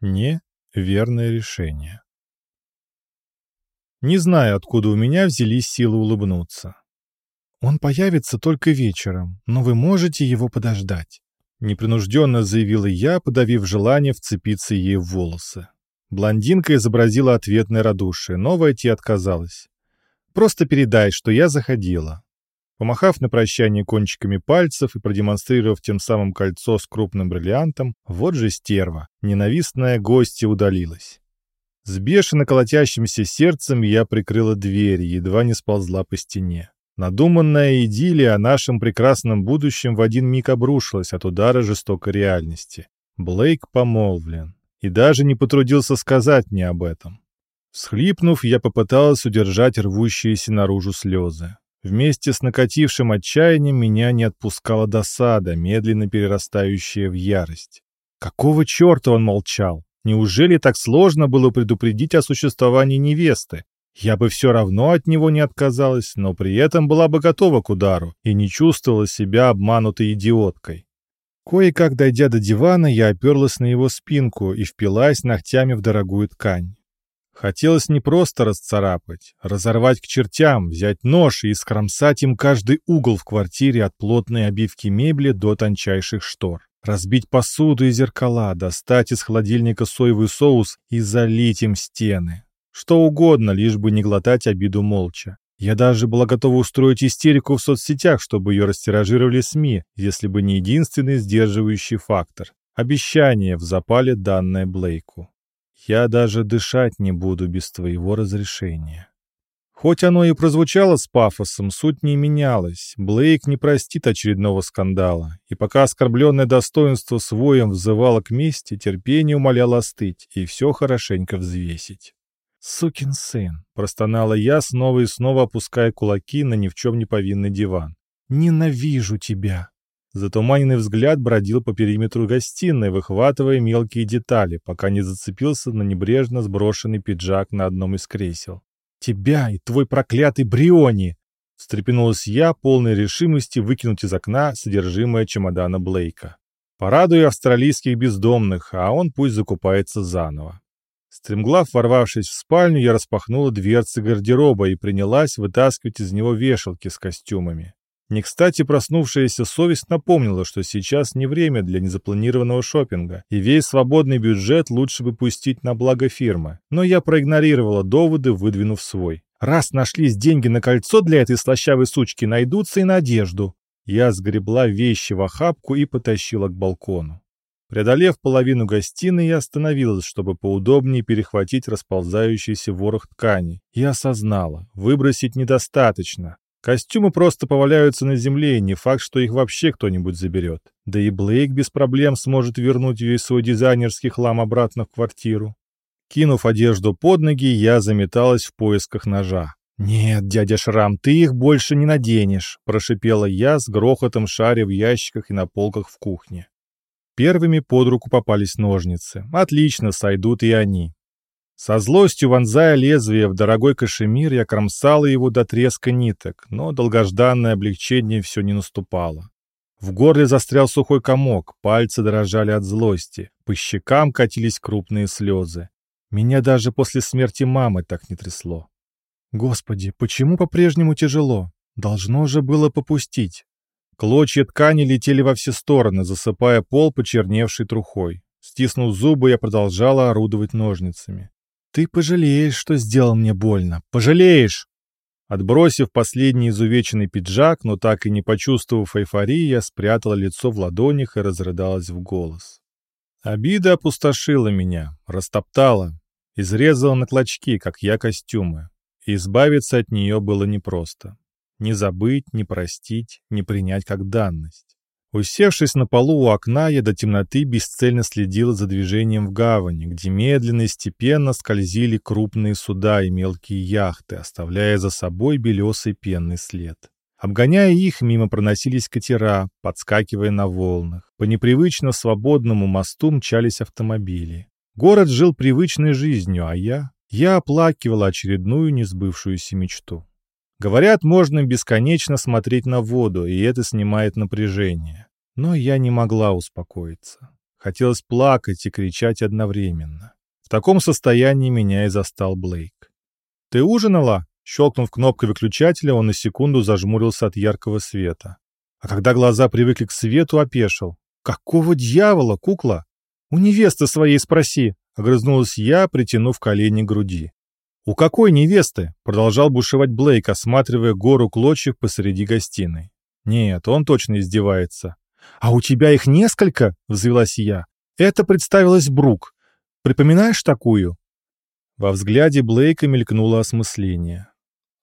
Не верное решение. Не знаю, откуда у меня взялись силы улыбнуться. «Он появится только вечером, но вы можете его подождать», — непринужденно заявила я, подавив желание вцепиться ей в волосы. Блондинка изобразила ответное радушие, но войти отказалась. «Просто передай, что я заходила». Помахав на прощание кончиками пальцев и продемонстрировав тем самым кольцо с крупным бриллиантом, вот же стерва, ненавистная гостья удалилась. С бешено колотящимся сердцем я прикрыла дверь едва не сползла по стене. Надуманная идиллия о нашем прекрасном будущем в один миг обрушилась от удара жестокой реальности. Блейк помолвлен. И даже не потрудился сказать мне об этом. Схлипнув, я попыталась удержать рвущиеся наружу слезы. Вместе с накатившим отчаянием меня не отпускала досада, медленно перерастающая в ярость. Какого черта он молчал? Неужели так сложно было предупредить о существовании невесты? Я бы все равно от него не отказалась, но при этом была бы готова к удару и не чувствовала себя обманутой идиоткой. Кое-как дойдя до дивана, я оперлась на его спинку и впилась ногтями в дорогую ткань. Хотелось не просто расцарапать, разорвать к чертям, взять нож и скромсать им каждый угол в квартире от плотной обивки мебели до тончайших штор. Разбить посуду и зеркала, достать из холодильника соевый соус и залить им стены. Что угодно, лишь бы не глотать обиду молча. Я даже была готова устроить истерику в соцсетях, чтобы ее растиражировали СМИ, если бы не единственный сдерживающий фактор — обещание в запале, данное Блейку. Я даже дышать не буду без твоего разрешения. Хоть оно и прозвучало с пафосом, суть не менялась. Блейк не простит очередного скандала. И пока оскорбленное достоинство своем взывало к мести, терпение умоляло остыть и все хорошенько взвесить. «Сукин сын!» — простонала я, снова и снова опуская кулаки на ни в чем не повинный диван. «Ненавижу тебя!» Затуманенный взгляд бродил по периметру гостиной, выхватывая мелкие детали, пока не зацепился на небрежно сброшенный пиджак на одном из кресел. «Тебя и твой проклятый Бриони!» Встрепенулась я, полной решимости выкинуть из окна содержимое чемодана Блейка. Порадую австралийских бездомных, а он пусть закупается заново. Стремглав ворвавшись в спальню, я распахнула дверцы гардероба и принялась вытаскивать из него вешалки с костюмами. Не кстати проснувшаяся совесть напомнила, что сейчас не время для незапланированного шопинга, и весь свободный бюджет лучше бы пустить на благо фирмы. Но я проигнорировала доводы, выдвинув свой. Раз нашлись деньги на кольцо для этой слащавой сучки, найдутся и на одежду. Я сгребла вещи в охапку и потащила к балкону. Преодолев половину гостиной, я остановилась, чтобы поудобнее перехватить расползающийся ворох ткани, и осознала, выбросить недостаточно. Костюмы просто поваляются на земле, и не факт, что их вообще кто-нибудь заберет. Да и Блейк без проблем сможет вернуть весь свой дизайнерский хлам обратно в квартиру. Кинув одежду под ноги, я заметалась в поисках ножа. «Нет, дядя Шрам, ты их больше не наденешь», — прошипела я с грохотом шаря в ящиках и на полках в кухне. Первыми под руку попались ножницы. Отлично, сойдут и они. Со злостью вонзая лезвие в дорогой кашемир, я кромсала его до треска ниток, но долгожданное облегчение все не наступало. В горле застрял сухой комок, пальцы дрожали от злости, по щекам катились крупные слезы. Меня даже после смерти мамы так не трясло. Господи, почему по-прежнему тяжело? Должно же было попустить. Клочья ткани летели во все стороны, засыпая пол почерневшей трухой. Стиснув зубы, я продолжала орудовать ножницами. Ты пожалеешь, что сделал мне больно. Пожалеешь!» Отбросив последний изувеченный пиджак, но так и не почувствовав эйфории, я спрятала лицо в ладонях и разрыдалась в голос. Обида опустошила меня, растоптала, изрезала на клочки, как я костюмы. И избавиться от нее было непросто. Не забыть, не простить, не принять как данность. Усевшись на полу у окна, я до темноты бесцельно следил за движением в гавани, где медленно и степенно скользили крупные суда и мелкие яхты, оставляя за собой белесый пенный след. Обгоняя их, мимо проносились катера, подскакивая на волнах. По непривычно свободному мосту мчались автомобили. Город жил привычной жизнью, а я... Я оплакивала очередную несбывшуюся мечту. Говорят, можно бесконечно смотреть на воду, и это снимает напряжение. Но я не могла успокоиться. Хотелось плакать и кричать одновременно. В таком состоянии меня и застал Блейк. «Ты ужинала?» Щелкнув кнопкой выключателя, он на секунду зажмурился от яркого света. А когда глаза привыкли к свету, опешил. «Какого дьявола, кукла? У невесты своей спроси!» — огрызнулась я, притянув колени к груди. «У какой невесты?» — продолжал бушевать Блейк, осматривая гору клочьев посреди гостиной. «Нет, он точно издевается». «А у тебя их несколько?» — взвелась я. «Это представилась Брук. Припоминаешь такую?» Во взгляде Блейка мелькнуло осмысление.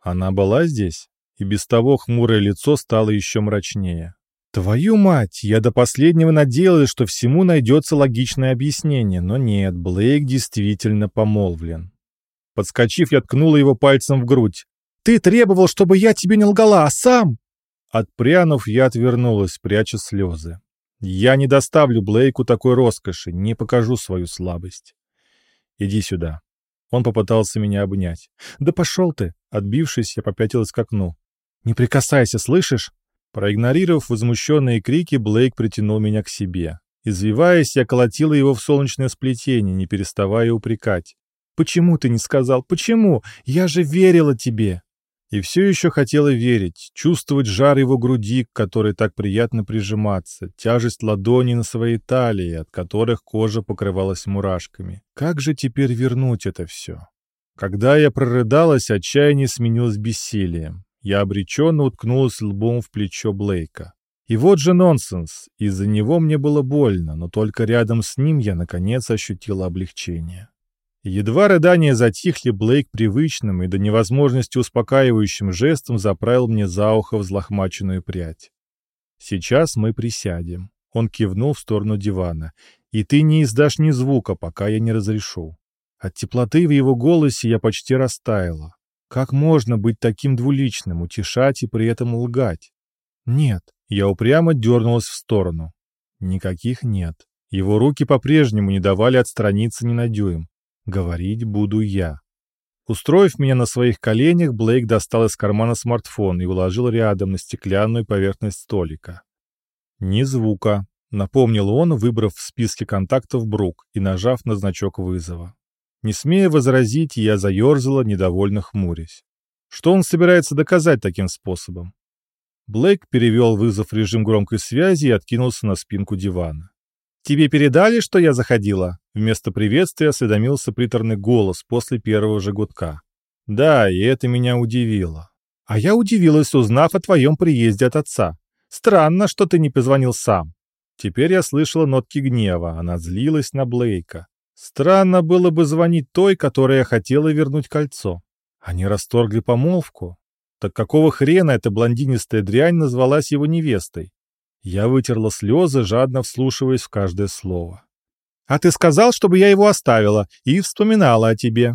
Она была здесь, и без того хмурое лицо стало еще мрачнее. Твою мать, я до последнего надеялась, что всему найдется логичное объяснение, но нет, Блейк действительно помолвлен. Подскочив, я ткнула его пальцем в грудь. «Ты требовал, чтобы я тебе не лгала, а сам...» Отпрянув, я отвернулась, пряча слезы. «Я не доставлю Блейку такой роскоши, не покажу свою слабость. Иди сюда». Он попытался меня обнять. «Да пошел ты!» Отбившись, я попятилась к окну. «Не прикасайся, слышишь?» Проигнорировав возмущенные крики, Блейк притянул меня к себе. Извиваясь, я колотила его в солнечное сплетение, не переставая упрекать. «Почему ты не сказал? Почему? Я же верила тебе!» И все еще хотела верить, чувствовать жар его груди, к которой так приятно прижиматься, тяжесть ладони на своей талии, от которых кожа покрывалась мурашками. Как же теперь вернуть это все? Когда я прорыдалась, отчаяние сменилось бессилием. Я обреченно уткнулась лбом в плечо Блейка. И вот же нонсенс. Из-за него мне было больно, но только рядом с ним я, наконец, ощутила облегчение. Едва рыдания затихли, Блейк привычным и до невозможности успокаивающим жестом заправил мне за ухо взлохмаченную прядь. «Сейчас мы присядем». Он кивнул в сторону дивана. «И ты не издашь ни звука, пока я не разрешу». От теплоты в его голосе я почти растаяла. Как можно быть таким двуличным, утешать и при этом лгать? Нет. Я упрямо дернулась в сторону. Никаких нет. Его руки по-прежнему не давали отстраниться ни на дюйм. Говорить буду я. Устроив меня на своих коленях, Блейк достал из кармана смартфон и уложил рядом на стеклянную поверхность столика. «Ни звука», — напомнил он, выбрав в списке контактов Брук и нажав на значок вызова. Не смея возразить, я заерзала, недовольно хмурясь. Что он собирается доказать таким способом? Блейк перевел вызов в режим громкой связи и откинулся на спинку дивана. «Тебе передали, что я заходила?» Вместо приветствия осведомился приторный голос после первого же гудка. «Да, и это меня удивило. А я удивилась, узнав о твоем приезде от отца. Странно, что ты не позвонил сам». Теперь я слышала нотки гнева, она злилась на Блейка. Странно было бы звонить той, которая хотела вернуть кольцо. Они расторгли помолвку. Так какого хрена эта блондинистая дрянь назвалась его невестой? Я вытерла слезы, жадно вслушиваясь в каждое слово. «А ты сказал, чтобы я его оставила, и вспоминала о тебе».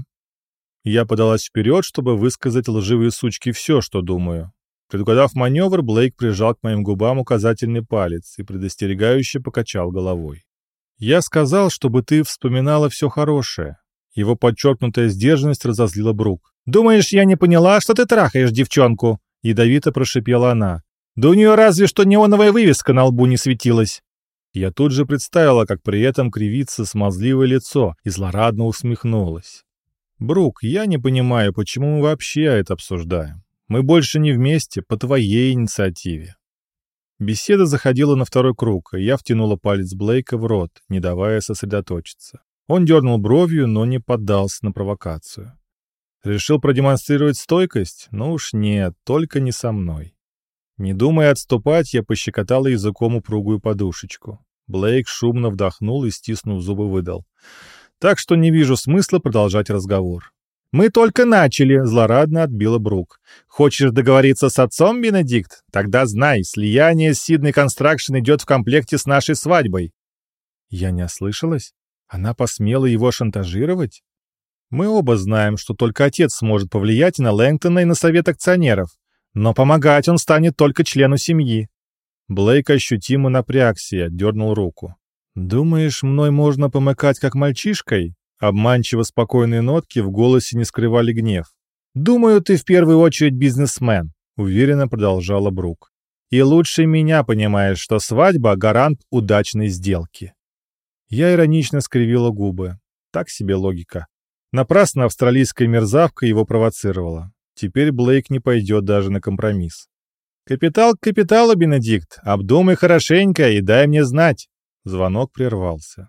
Я подалась вперед, чтобы высказать лживые сучки все, что думаю. Предугадав маневр, Блейк прижал к моим губам указательный палец и предостерегающе покачал головой. «Я сказал, чтобы ты вспоминала все хорошее». Его подчеркнутая сдержанность разозлила Брук. «Думаешь, я не поняла, что ты трахаешь девчонку?» Ядовито прошипела она. Да у нее разве что неоновая вывеска на лбу не светилась. Я тут же представила, как при этом кривится смазливое лицо и злорадно усмехнулась. «Брук, я не понимаю, почему мы вообще это обсуждаем. Мы больше не вместе, по твоей инициативе». Беседа заходила на второй круг, и я втянула палец Блейка в рот, не давая сосредоточиться. Он дернул бровью, но не поддался на провокацию. Решил продемонстрировать стойкость? Ну уж нет, только не со мной. Не думая отступать, я пощекотал языком упругую подушечку. Блейк шумно вдохнул и, стиснув зубы, выдал. Так что не вижу смысла продолжать разговор. «Мы только начали», — злорадно отбила Брук. «Хочешь договориться с отцом, Бенедикт? Тогда знай, слияние с Сиднey Констракшн идет в комплекте с нашей свадьбой». Я не ослышалась? Она посмела его шантажировать? Мы оба знаем, что только отец сможет повлиять на Лэнгтона и на совет акционеров. Но помогать он станет только члену семьи. Блейк ощутимо напрягся и отдернул руку. «Думаешь, мной можно помыкать как мальчишкой?» Обманчиво спокойные нотки в голосе не скрывали гнев. «Думаю, ты в первую очередь бизнесмен», — уверенно продолжала Брук. «И лучше меня понимаешь, что свадьба — гарант удачной сделки». Я иронично скривила губы. Так себе логика. Напрасно австралийская мерзавка его провоцировала. Теперь Блейк не пойдет даже на компромисс. «Капитал к капиталу, Бенедикт! Обдумай хорошенько и дай мне знать!» Звонок прервался.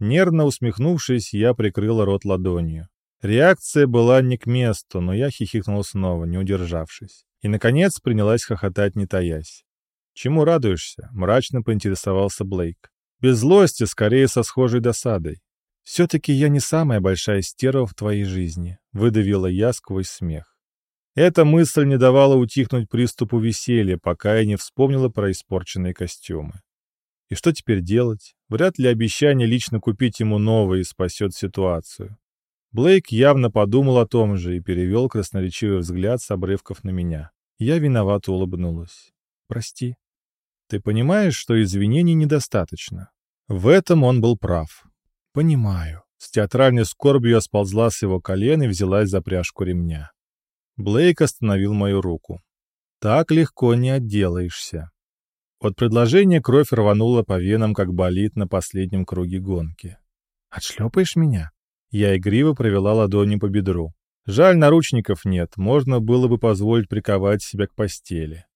Нервно усмехнувшись, я прикрыла рот ладонью. Реакция была не к месту, но я хихикнул снова, не удержавшись. И, наконец, принялась хохотать, не таясь. «Чему радуешься?» — мрачно поинтересовался Блейк. «Без злости, скорее со схожей досадой. Все-таки я не самая большая стерва в твоей жизни», — выдавила я сквозь смех. Эта мысль не давала утихнуть приступу веселья, пока я не вспомнила про испорченные костюмы. И что теперь делать? Вряд ли обещание лично купить ему новые спасет ситуацию. Блейк явно подумал о том же и перевел красноречивый взгляд с обрывков на меня. Я виновато улыбнулась. «Прости». «Ты понимаешь, что извинений недостаточно?» В этом он был прав. «Понимаю». С театральной скорбью я сползла с его колен и взялась за пряжку ремня. Блейк остановил мою руку. «Так легко не отделаешься». От предложения кровь рванула по венам, как болит на последнем круге гонки. «Отшлепаешь меня?» Я игриво провела ладони по бедру. Жаль, наручников нет, можно было бы позволить приковать себя к постели.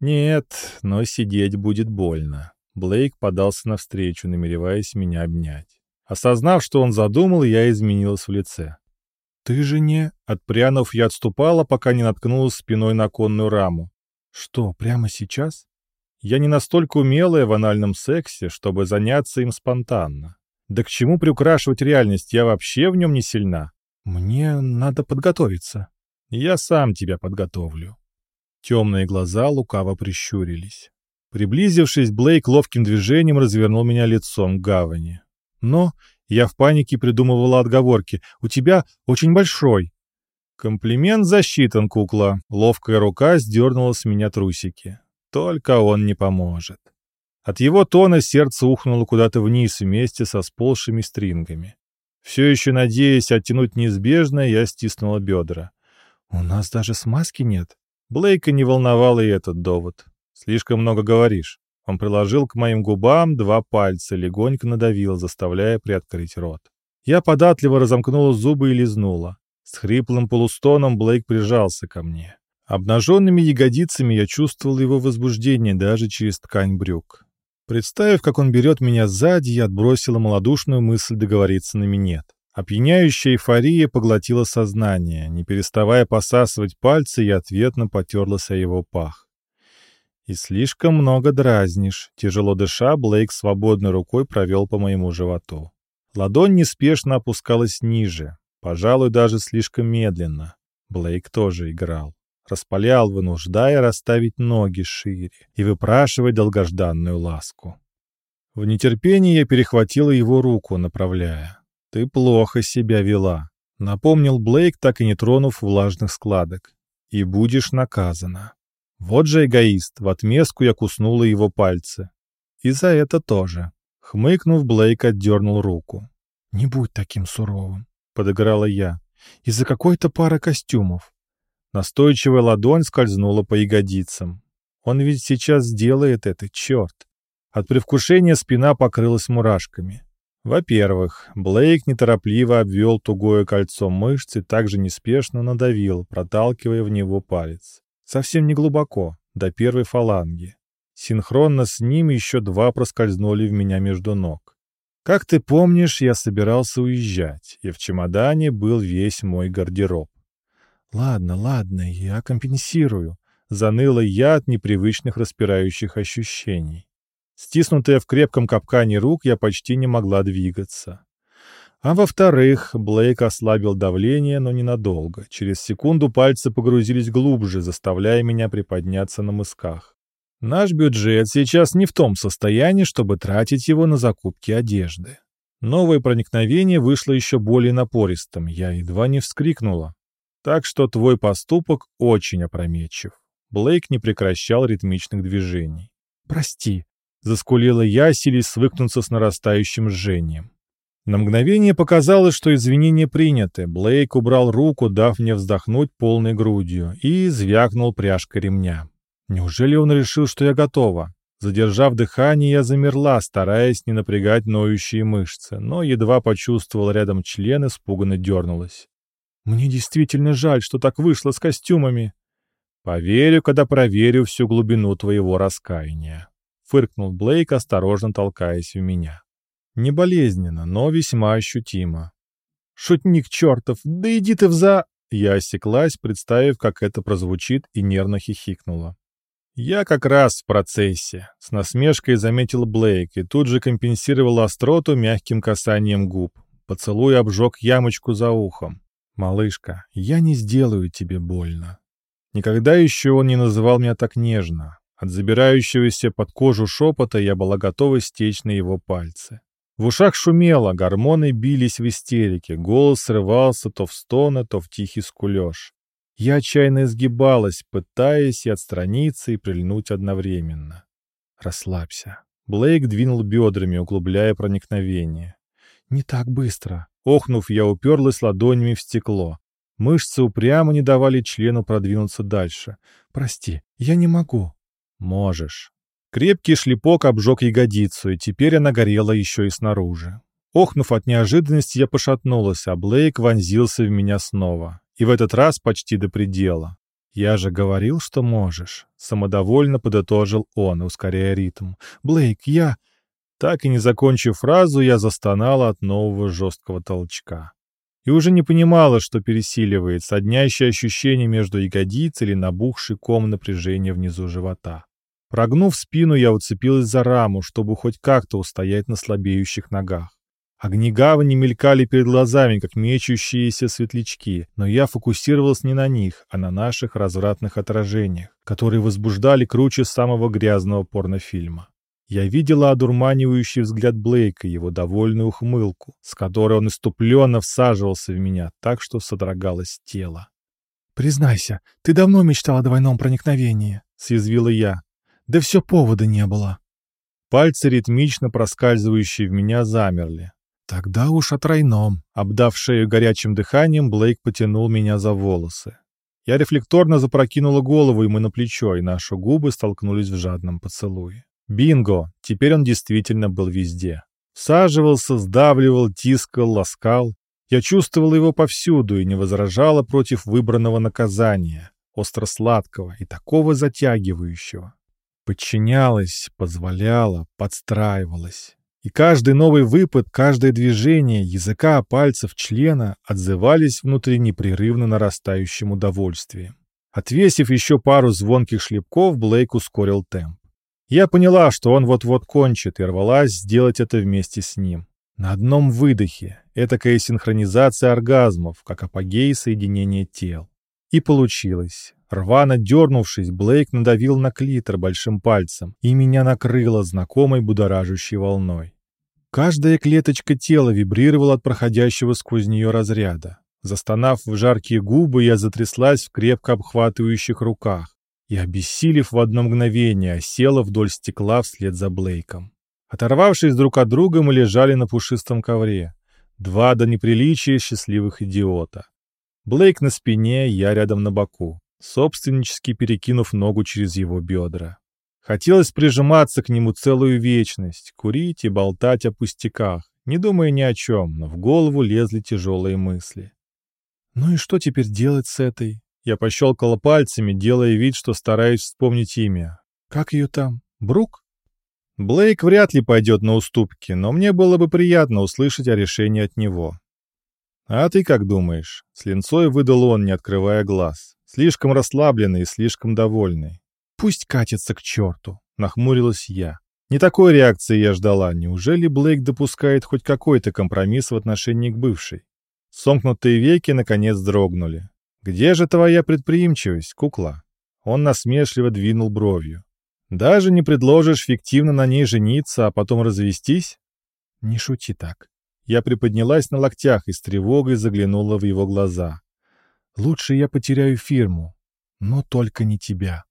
Нет, но сидеть будет больно. Блейк подался навстречу, намереваясь меня обнять. Осознав, что он задумал, я изменилась в лице. «Ты же не...» Отпрянув, я отступала, пока не наткнулась спиной на конную раму. «Что, прямо сейчас?» Я не настолько умелая в анальном сексе, чтобы заняться им спонтанно. Да к чему приукрашивать реальность, я вообще в нем не сильна. Мне надо подготовиться. Я сам тебя подготовлю. Темные глаза лукаво прищурились. Приблизившись, Блейк ловким движением развернул меня лицом к гавани. Но я в панике придумывала отговорки. «У тебя очень большой». Комплимент засчитан, кукла. Ловкая рука сдернула с меня трусики. Только он не поможет. От его тона сердце ухнуло куда-то вниз вместе со сползшими стрингами. Все еще надеясь оттянуть неизбежное, я стиснула бедра. «У нас даже смазки нет». Блейка не волновал и этот довод. «Слишком много говоришь». Он приложил к моим губам два пальца, легонько надавил, заставляя приоткрыть рот. Я податливо разомкнула зубы и лизнула. С хриплым полустоном Блейк прижался ко мне. Обнаженными ягодицами я чувствовал его возбуждение даже через ткань брюк. Представив, как он берет меня сзади, я отбросила малодушную мысль договориться на минет. Опьяняющая эйфория поглотила сознание. Не переставая посасывать пальцы, я ответно потерлась о его пах. «И слишком много дразнишь». Тяжело дыша, Блейк свободной рукой провел по моему животу. Ладонь неспешно опускалась ниже, пожалуй, даже слишком медленно. Блейк тоже играл распалял, вынуждая расставить ноги шире и выпрашивать долгожданную ласку. В нетерпении я перехватила его руку, направляя. «Ты плохо себя вела», — напомнил Блейк, так и не тронув влажных складок. «И будешь наказана». Вот же эгоист, в отместку я куснула его пальцы. И за это тоже. Хмыкнув, Блейк отдернул руку. «Не будь таким суровым», — подыграла я. «Из-за какой-то пары костюмов. Настойчивая ладонь скользнула по ягодицам. Он ведь сейчас сделает это, черт. От привкушения спина покрылась мурашками. Во-первых, Блейк неторопливо обвел тугое кольцо мышц и также неспешно надавил, проталкивая в него палец. Совсем не глубоко, до первой фаланги. Синхронно с ним еще два проскользнули в меня между ног. Как ты помнишь, я собирался уезжать, и в чемодане был весь мой гардероб. «Ладно, ладно, я компенсирую», — заныла я от непривычных распирающих ощущений. Стиснутая в крепком капкане рук, я почти не могла двигаться. А во-вторых, Блейк ослабил давление, но ненадолго. Через секунду пальцы погрузились глубже, заставляя меня приподняться на мысках. Наш бюджет сейчас не в том состоянии, чтобы тратить его на закупки одежды. Новое проникновение вышло еще более напористым. Я едва не вскрикнула. Так что твой поступок очень опрометчив. Блейк не прекращал ритмичных движений. «Прости», — заскулила я, силясь свыкнуться с нарастающим жжением. На мгновение показалось, что извинения приняты. Блейк убрал руку, дав мне вздохнуть полной грудью, и звякнул пряжкой ремня. Неужели он решил, что я готова? Задержав дыхание, я замерла, стараясь не напрягать ноющие мышцы, но едва почувствовал рядом член, испуганно дернулась. «Мне действительно жаль, что так вышло с костюмами». «Поверю, когда проверю всю глубину твоего раскаяния», — фыркнул Блейк, осторожно толкаясь в меня. Не болезненно, но весьма ощутимо. «Шутник чертов, да иди ты в за...» Я осеклась, представив, как это прозвучит, и нервно хихикнула. «Я как раз в процессе», — с насмешкой заметил Блейк и тут же компенсировал остроту мягким касанием губ. Поцелуй обжег ямочку за ухом. «Малышка, я не сделаю тебе больно». Никогда еще он не называл меня так нежно. От забирающегося под кожу шепота я была готова стечь на его пальцы. В ушах шумело, гормоны бились в истерике, голос срывался то в стоны, то в тихий скулеж. Я отчаянно изгибалась, пытаясь и отстраниться, и прильнуть одновременно. «Расслабься». Блейк двинул бедрами, углубляя проникновение. «Не так быстро». Охнув, я уперлась ладонями в стекло. Мышцы упрямо не давали члену продвинуться дальше. «Прости, я не могу». «Можешь». Крепкий шлепок обжег ягодицу, и теперь она горела еще и снаружи. Охнув от неожиданности, я пошатнулась, а Блейк вонзился в меня снова. И в этот раз почти до предела. «Я же говорил, что можешь», — самодовольно подытожил он, ускоряя ритм. «Блейк, я...» Так и не закончив фразу, я застонала от нового жесткого толчка. И уже не понимала, что пересиливает, соднящее ощущение между ягодиц или набухший ком напряжения внизу живота. Прогнув спину, я уцепилась за раму, чтобы хоть как-то устоять на слабеющих ногах. Огни гавани мелькали перед глазами, как мечущиеся светлячки, но я фокусировалась не на них, а на наших развратных отражениях, которые возбуждали круче самого грязного порнофильма. Я видела одурманивающий взгляд Блейка, его довольную ухмылку, с которой он иступленно всаживался в меня, так что содрогалось тело. «Признайся, ты давно мечтал о двойном проникновении», — съязвила я. Да все повода не было. Пальцы, ритмично проскальзывающие в меня, замерли. Тогда уж о тройном. Обдав шею горячим дыханием, Блейк потянул меня за волосы. Я рефлекторно запрокинула голову ему на плечо, и наши губы столкнулись в жадном поцелуе. Бинго! Теперь он действительно был везде. Всаживался, сдавливал, тискал, ласкал. Я чувствовала его повсюду и не возражала против выбранного наказания, остро-сладкого и такого затягивающего подчинялась, позволяла, подстраивалась. И каждый новый выпад, каждое движение языка, пальцев, члена отзывались внутри непрерывно нарастающим удовольствием. Отвесив еще пару звонких шлепков, Блейк ускорил темп. Я поняла, что он вот-вот кончит, и рвалась сделать это вместе с ним. На одном выдохе, этакая синхронизация оргазмов, как апогей соединения тел. И получилось. Рвано дернувшись, Блейк надавил на клитор большим пальцем, и меня накрыло знакомой будоражащей волной. Каждая клеточка тела вибрировала от проходящего сквозь нее разряда. Застонав в жаркие губы, я затряслась в крепко обхватывающих руках и, обессилев в одно мгновение, села вдоль стекла вслед за Блейком. Оторвавшись друг от друга, мы лежали на пушистом ковре. Два до неприличия счастливых идиота. Блейк на спине, я рядом на боку собственнически перекинув ногу через его бедра. Хотелось прижиматься к нему целую вечность, курить и болтать о пустяках, не думая ни о чем, но в голову лезли тяжелые мысли. «Ну и что теперь делать с этой?» Я пощелкала пальцами, делая вид, что стараюсь вспомнить имя. «Как ее там? Брук?» Блейк вряд ли пойдет на уступки, но мне было бы приятно услышать о решении от него. «А ты как думаешь?» — с линцой выдал он, не открывая глаз. Слишком расслабленный и слишком довольный. «Пусть катится к черту», — нахмурилась я. Не такой реакции я ждала. Неужели Блейк допускает хоть какой-то компромисс в отношении к бывшей? Сомкнутые веки, наконец, дрогнули. «Где же твоя предприимчивость, кукла?» Он насмешливо двинул бровью. «Даже не предложишь фиктивно на ней жениться, а потом развестись?» «Не шути так». Я приподнялась на локтях и с тревогой заглянула в его глаза. Лучше я потеряю фирму, но только не тебя.